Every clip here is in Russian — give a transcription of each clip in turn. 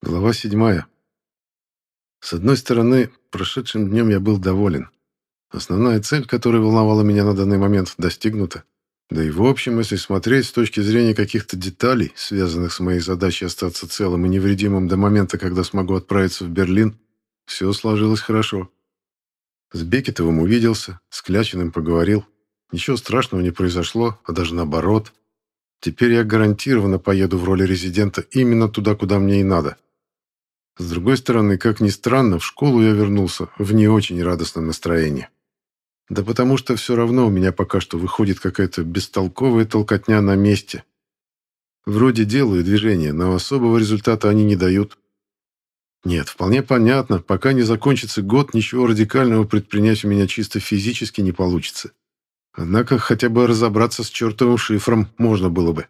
Глава седьмая. С одной стороны, прошедшим днем я был доволен. Основная цель, которая волновала меня на данный момент, достигнута. Да и в общем, если смотреть с точки зрения каких-то деталей, связанных с моей задачей остаться целым и невредимым до момента, когда смогу отправиться в Берлин, все сложилось хорошо. С Бекетовым увиделся, с Клячиным поговорил. Ничего страшного не произошло, а даже наоборот. Теперь я гарантированно поеду в роли резидента именно туда, куда мне и надо. С другой стороны, как ни странно, в школу я вернулся в не очень радостном настроении. Да потому что все равно у меня пока что выходит какая-то бестолковая толкотня на месте. Вроде делаю движения, но особого результата они не дают. Нет, вполне понятно, пока не закончится год, ничего радикального предпринять у меня чисто физически не получится. Однако хотя бы разобраться с чертовым шифром можно было бы.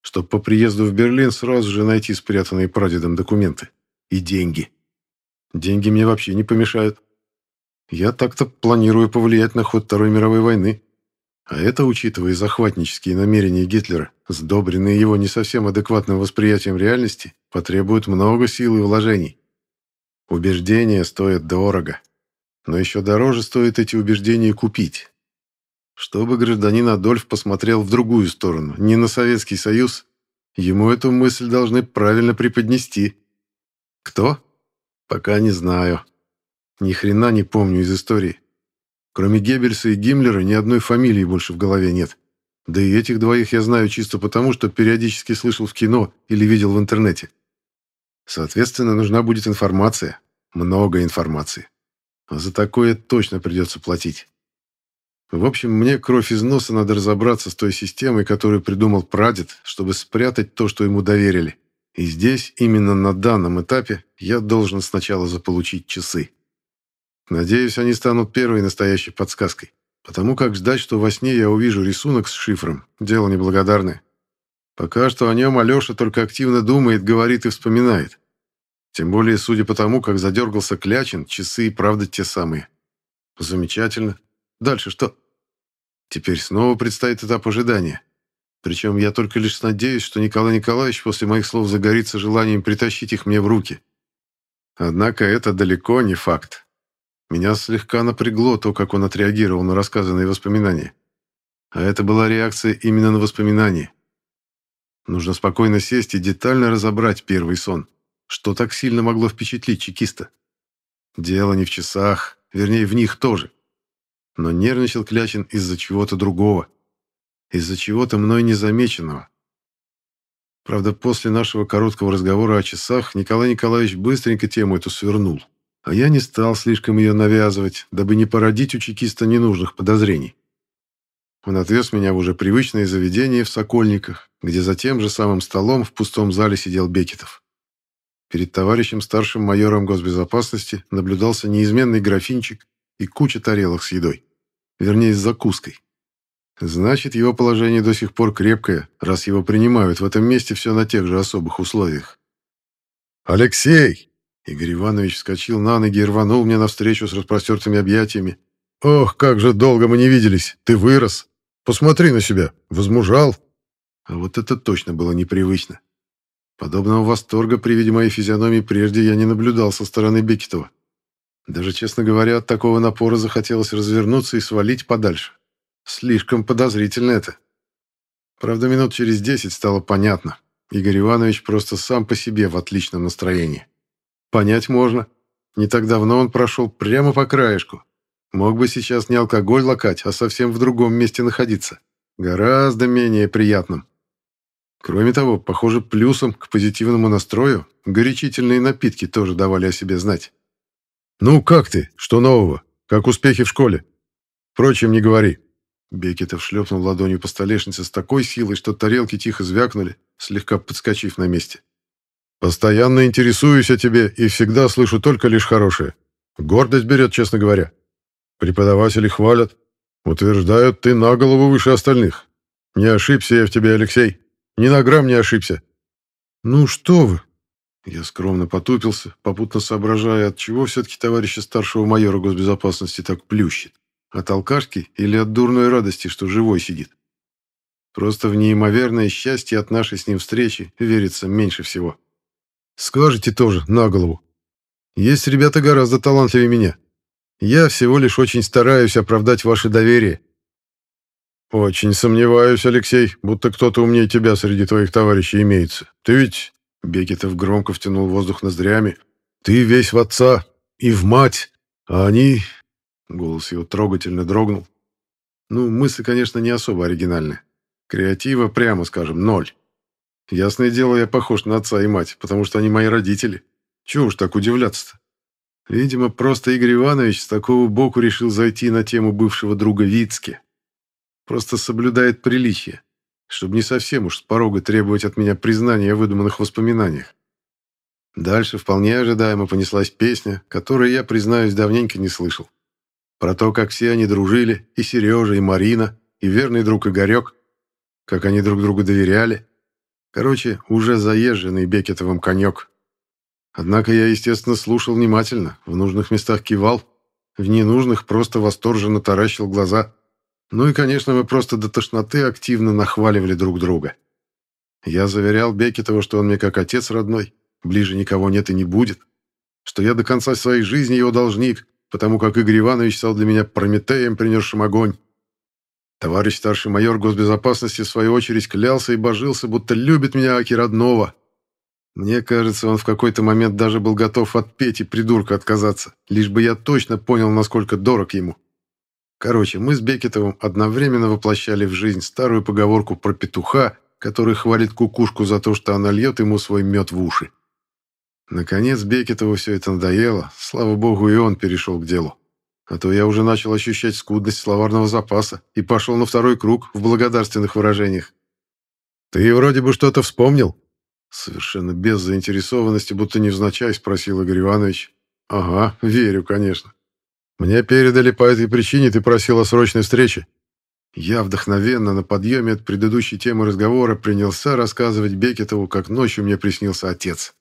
Чтоб по приезду в Берлин сразу же найти спрятанные прадедом документы и деньги. Деньги мне вообще не помешают. Я так-то планирую повлиять на ход Второй мировой войны. А это, учитывая захватнические намерения Гитлера, сдобренные его не совсем адекватным восприятием реальности, потребует много сил и вложений. Убеждения стоят дорого. Но еще дороже стоит эти убеждения купить. Чтобы гражданин Адольф посмотрел в другую сторону, не на Советский Союз, ему эту мысль должны правильно преподнести. Кто? Пока не знаю. Ни хрена не помню из истории. Кроме Геббельса и Гиммлера ни одной фамилии больше в голове нет. Да и этих двоих я знаю чисто потому, что периодически слышал в кино или видел в интернете. Соответственно, нужна будет информация. Много информации. А за такое точно придется платить. В общем, мне кровь из носа надо разобраться с той системой, которую придумал прадед, чтобы спрятать то, что ему доверили. И здесь, именно на данном этапе, я должен сначала заполучить часы. Надеюсь, они станут первой настоящей подсказкой. Потому как ждать, что во сне я увижу рисунок с шифром, дело неблагодарное. Пока что о нем Алеша только активно думает, говорит и вспоминает. Тем более, судя по тому, как задергался Клячин, часы и правда те самые. Замечательно. Дальше что? Теперь снова предстоит этап ожидания. Причем я только лишь надеюсь, что Николай Николаевич после моих слов загорится желанием притащить их мне в руки. Однако это далеко не факт. Меня слегка напрягло то, как он отреагировал на рассказанные воспоминания. А это была реакция именно на воспоминания. Нужно спокойно сесть и детально разобрать первый сон. Что так сильно могло впечатлить чекиста? Дело не в часах, вернее, в них тоже. Но нервничал Клячин из-за чего-то другого из-за чего-то мной незамеченного. Правда, после нашего короткого разговора о часах Николай Николаевич быстренько тему эту свернул. А я не стал слишком ее навязывать, дабы не породить у чекиста ненужных подозрений. Он отвез меня в уже привычное заведение в Сокольниках, где за тем же самым столом в пустом зале сидел Бекетов. Перед товарищем старшим майором госбезопасности наблюдался неизменный графинчик и куча тарелок с едой. Вернее, с закуской. Значит, его положение до сих пор крепкое, раз его принимают в этом месте все на тех же особых условиях. «Алексей!» Игорь Иванович вскочил на ноги и рванул мне навстречу с распростертыми объятиями. «Ох, как же долго мы не виделись! Ты вырос! Посмотри на себя! Возмужал!» А вот это точно было непривычно. Подобного восторга при виде моей физиономии прежде я не наблюдал со стороны Бекетова. Даже, честно говоря, от такого напора захотелось развернуться и свалить подальше. Слишком подозрительно это. Правда, минут через десять стало понятно. Игорь Иванович просто сам по себе в отличном настроении. Понять можно. Не так давно он прошел прямо по краешку. Мог бы сейчас не алкоголь лакать, а совсем в другом месте находиться. Гораздо менее приятным. Кроме того, похоже, плюсом к позитивному настрою горячительные напитки тоже давали о себе знать. «Ну, как ты? Что нового? Как успехи в школе? Впрочем, не говори. Бекетов шлепнул ладонью по столешнице с такой силой, что тарелки тихо звякнули, слегка подскочив на месте. «Постоянно интересуюсь о тебе и всегда слышу только лишь хорошее. Гордость берет, честно говоря. Преподаватели хвалят. Утверждают, ты на голову выше остальных. Не ошибся я в тебе, Алексей. Ни на грамм не ошибся». «Ну что вы!» Я скромно потупился, попутно соображая, от чего все-таки товарища старшего майора госбезопасности так плющит. От алкашки или от дурной радости, что живой сидит? Просто в неимоверное счастье от нашей с ним встречи верится меньше всего. Скажете тоже, на голову. Есть ребята гораздо талантливее меня. Я всего лишь очень стараюсь оправдать ваше доверие. Очень сомневаюсь, Алексей, будто кто-то умнее тебя среди твоих товарищей имеется. Ты ведь... Бекетов громко втянул воздух ноздрями. Ты весь в отца и в мать, а они... Голос его трогательно дрогнул. Ну, мысль, конечно, не особо оригинальная. Креатива, прямо скажем, ноль. Ясное дело, я похож на отца и мать, потому что они мои родители. Чего уж так удивляться-то? Видимо, просто Игорь Иванович с такого боку решил зайти на тему бывшего друга Вицки. Просто соблюдает приличие, чтобы не совсем уж с порога требовать от меня признания о выдуманных воспоминаниях. Дальше вполне ожидаемо понеслась песня, которую я, признаюсь, давненько не слышал. Про то, как все они дружили, и Сережа, и Марина, и верный друг Игорек, как они друг другу доверяли. Короче, уже заезженный Бекетовым конек. Однако я, естественно, слушал внимательно, в нужных местах кивал, в ненужных просто восторженно таращил глаза. Ну и, конечно, мы просто до тошноты активно нахваливали друг друга. Я заверял Бекетова, что он мне как отец родной, ближе никого нет и не будет, что я до конца своей жизни его должник, потому как Игорь Иванович стал для меня Прометеем, принесшим огонь. Товарищ старший майор госбезопасности в свою очередь клялся и божился, будто любит меня аки родного. Мне кажется, он в какой-то момент даже был готов от Пети придурка отказаться, лишь бы я точно понял, насколько дорог ему. Короче, мы с Бекетовым одновременно воплощали в жизнь старую поговорку про петуха, который хвалит кукушку за то, что она льет ему свой мед в уши. Наконец Бекетову все это надоело, слава богу, и он перешел к делу. А то я уже начал ощущать скудность словарного запаса и пошел на второй круг в благодарственных выражениях. «Ты вроде бы что-то вспомнил?» Совершенно без заинтересованности, будто невзначай, спросил Игорь Иванович. «Ага, верю, конечно. Мне передали по этой причине, ты просил о срочной встрече». Я вдохновенно на подъеме от предыдущей темы разговора принялся рассказывать Бекетову, как ночью мне приснился отец.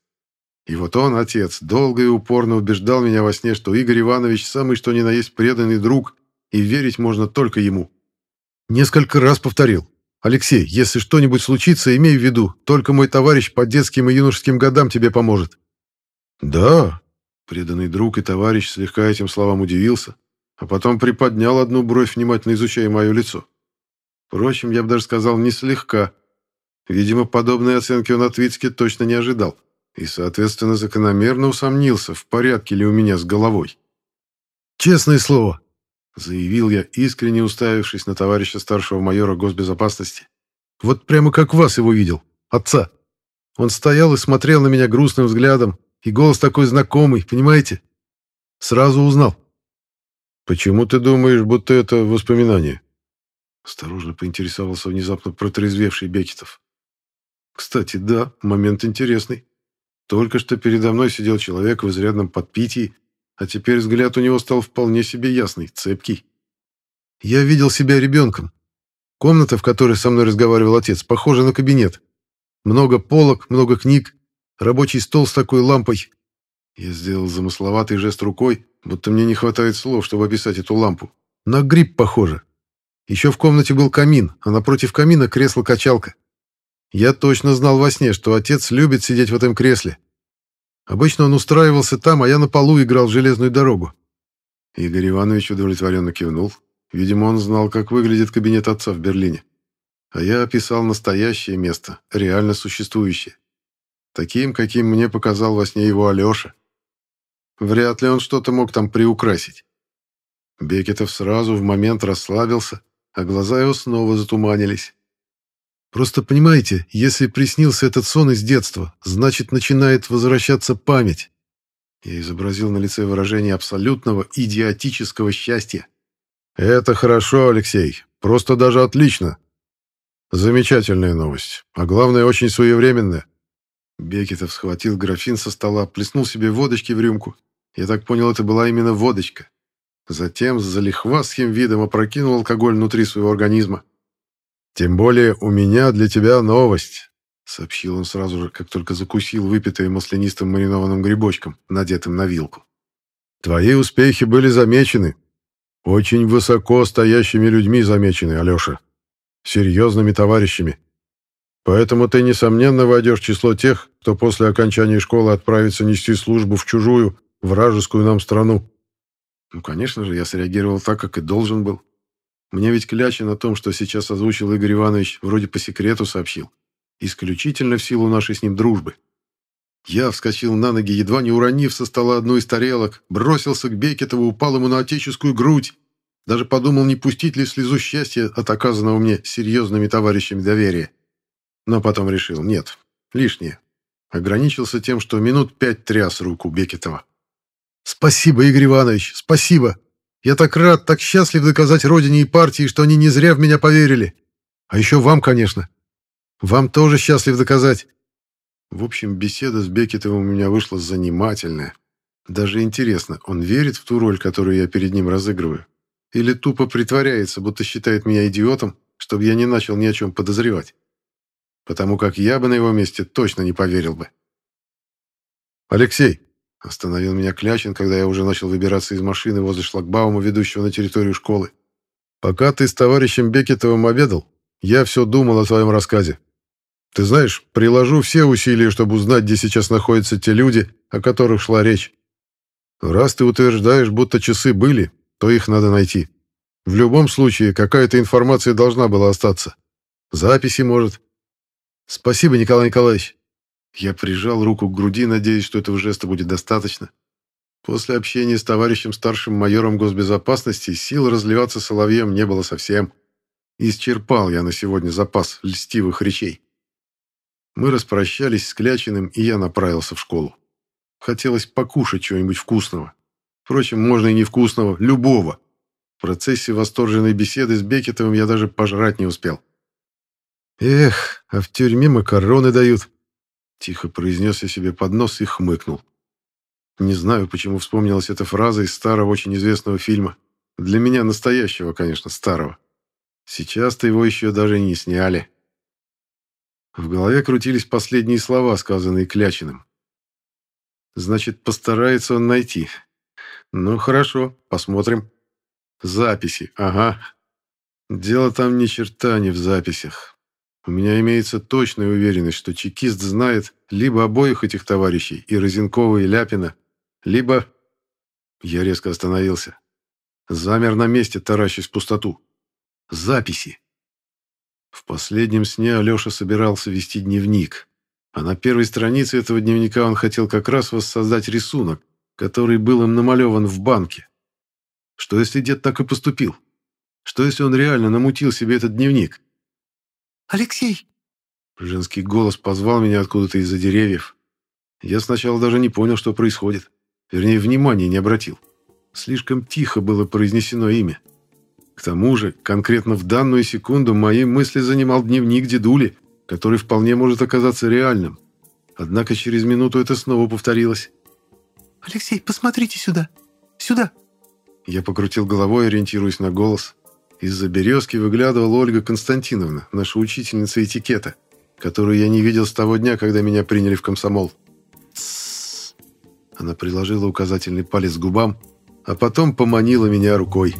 И вот он, отец, долго и упорно убеждал меня во сне, что Игорь Иванович самый что ни на есть преданный друг, и верить можно только ему. Несколько раз повторил. Алексей, если что-нибудь случится, имей в виду, только мой товарищ по детским и юношеским годам тебе поможет. Да, преданный друг и товарищ слегка этим словам удивился, а потом приподнял одну бровь, внимательно изучая мое лицо. Впрочем, я бы даже сказал, не слегка. Видимо, подобной оценки он от Вицки точно не ожидал и, соответственно, закономерно усомнился, в порядке ли у меня с головой. «Честное слово, заявил я, искренне уставившись на товарища старшего майора госбезопасности. Вот прямо как вас его видел, отца. Он стоял и смотрел на меня грустным взглядом, и голос такой знакомый, понимаете? Сразу узнал. «Почему ты думаешь, будто это воспоминание?» Осторожно поинтересовался внезапно протрезвевший Бекетов. «Кстати, да, момент интересный. Только что передо мной сидел человек в изрядном подпитии, а теперь взгляд у него стал вполне себе ясный, цепкий. Я видел себя ребенком. Комната, в которой со мной разговаривал отец, похожа на кабинет. Много полок, много книг, рабочий стол с такой лампой. Я сделал замысловатый жест рукой, будто мне не хватает слов, чтобы описать эту лампу. На гриб похоже. Еще в комнате был камин, а напротив камина кресло-качалка. Я точно знал во сне, что отец любит сидеть в этом кресле. Обычно он устраивался там, а я на полу играл в железную дорогу. Игорь Иванович удовлетворенно кивнул. Видимо, он знал, как выглядит кабинет отца в Берлине. А я описал настоящее место, реально существующее. Таким, каким мне показал во сне его Алеша. Вряд ли он что-то мог там приукрасить. Бекетов сразу в момент расслабился, а глаза его снова затуманились. Просто понимаете, если приснился этот сон из детства, значит, начинает возвращаться память. Я изобразил на лице выражение абсолютного идиотического счастья. «Это хорошо, Алексей. Просто даже отлично. Замечательная новость. А главное, очень своевременная». Бекетов схватил графин со стола, плеснул себе водочки в рюмку. Я так понял, это была именно водочка. Затем с залихвастским видом опрокинул алкоголь внутри своего организма. «Тем более у меня для тебя новость», — сообщил он сразу же, как только закусил выпитое маслянистым маринованным грибочком, надетым на вилку. «Твои успехи были замечены. Очень высоко стоящими людьми замечены, Алеша. Серьезными товарищами. Поэтому ты, несомненно, войдешь число тех, кто после окончания школы отправится нести службу в чужую, вражескую нам страну. Ну, конечно же, я среагировал так, как и должен был. Мне ведь Клячин о том, что сейчас озвучил Игорь Иванович, вроде по секрету сообщил. Исключительно в силу нашей с ним дружбы. Я вскочил на ноги, едва не уронив со стола одну из тарелок, бросился к Бекетову, упал ему на отеческую грудь. Даже подумал, не пустить ли слезу счастья от оказанного мне серьезными товарищами доверия. Но потом решил, нет, лишнее. Ограничился тем, что минут пять тряс руку Бекетова. «Спасибо, Игорь Иванович, спасибо! Я так рад, так счастлив доказать Родине и партии, что они не зря в меня поверили. А еще вам, конечно. Вам тоже счастлив доказать. В общем, беседа с Бекетовым у меня вышла занимательная. Даже интересно, он верит в ту роль, которую я перед ним разыгрываю? Или тупо притворяется, будто считает меня идиотом, чтобы я не начал ни о чем подозревать? Потому как я бы на его месте точно не поверил бы. «Алексей!» – остановил меня Клячин, когда я уже начал выбираться из машины возле шлагбаума, ведущего на территорию школы. «Пока ты с товарищем Бекетовым обедал, я все думал о твоем рассказе. Ты знаешь, приложу все усилия, чтобы узнать, где сейчас находятся те люди, о которых шла речь. Раз ты утверждаешь, будто часы были, то их надо найти. В любом случае, какая-то информация должна была остаться. Записи, может. Спасибо, Николай Николаевич. Я прижал руку к груди, надеясь, что этого жеста будет достаточно. После общения с товарищем старшим майором госбезопасности сил разливаться соловьем не было совсем. Исчерпал я на сегодня запас льстивых речей. Мы распрощались с Клячиным, и я направился в школу. Хотелось покушать чего-нибудь вкусного. Впрочем, можно и невкусного, любого. В процессе восторженной беседы с Бекетовым я даже пожрать не успел. «Эх, а в тюрьме макароны дают», — тихо произнес я себе под нос и хмыкнул. Не знаю, почему вспомнилась эта фраза из старого очень известного фильма. Для меня настоящего, конечно, старого. Сейчас-то его еще даже не сняли. В голове крутились последние слова, сказанные Клячиным. Значит, постарается он найти. Ну, хорошо, посмотрим. Записи, ага. Дело там ни черта не в записях. У меня имеется точная уверенность, что чекист знает либо обоих этих товарищей, и Розенкова, и Ляпина, либо... Я резко остановился. Замер на месте, таращась в пустоту. Записи. В последнем сне Алеша собирался вести дневник. А на первой странице этого дневника он хотел как раз воссоздать рисунок, который был им намалеван в банке. Что если дед так и поступил? Что если он реально намутил себе этот дневник? «Алексей!» Женский голос позвал меня откуда-то из-за деревьев. Я сначала даже не понял, что происходит. Вернее, внимания не обратил. Слишком тихо было произнесено имя. К тому же, конкретно в данную секунду мои мысли занимал дневник дедули, который вполне может оказаться реальным. Однако через минуту это снова повторилось. «Алексей, посмотрите сюда! Сюда!» Я покрутил головой, ориентируясь на голос. Из-за березки выглядывала Ольга Константиновна, наша учительница этикета, которую я не видел с того дня, когда меня приняли в комсомол. Она приложила указательный палец к губам, а потом поманила меня рукой.